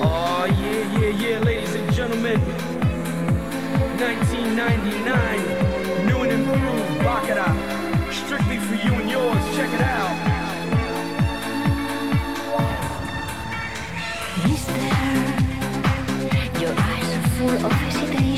Oh, yeah, yeah, ladies and gentlemen, 1999. Of hesitation.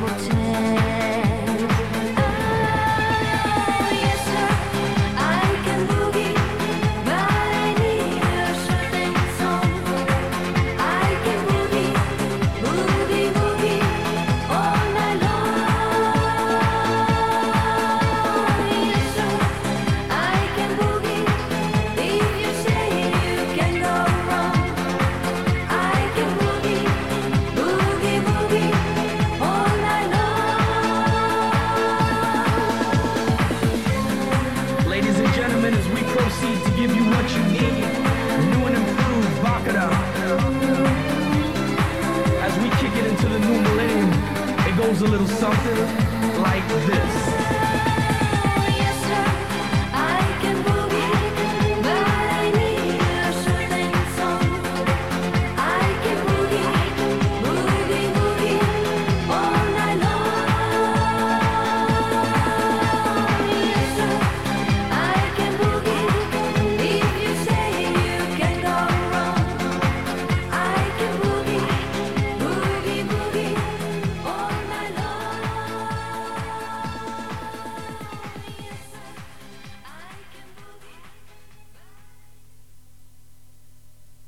something like this.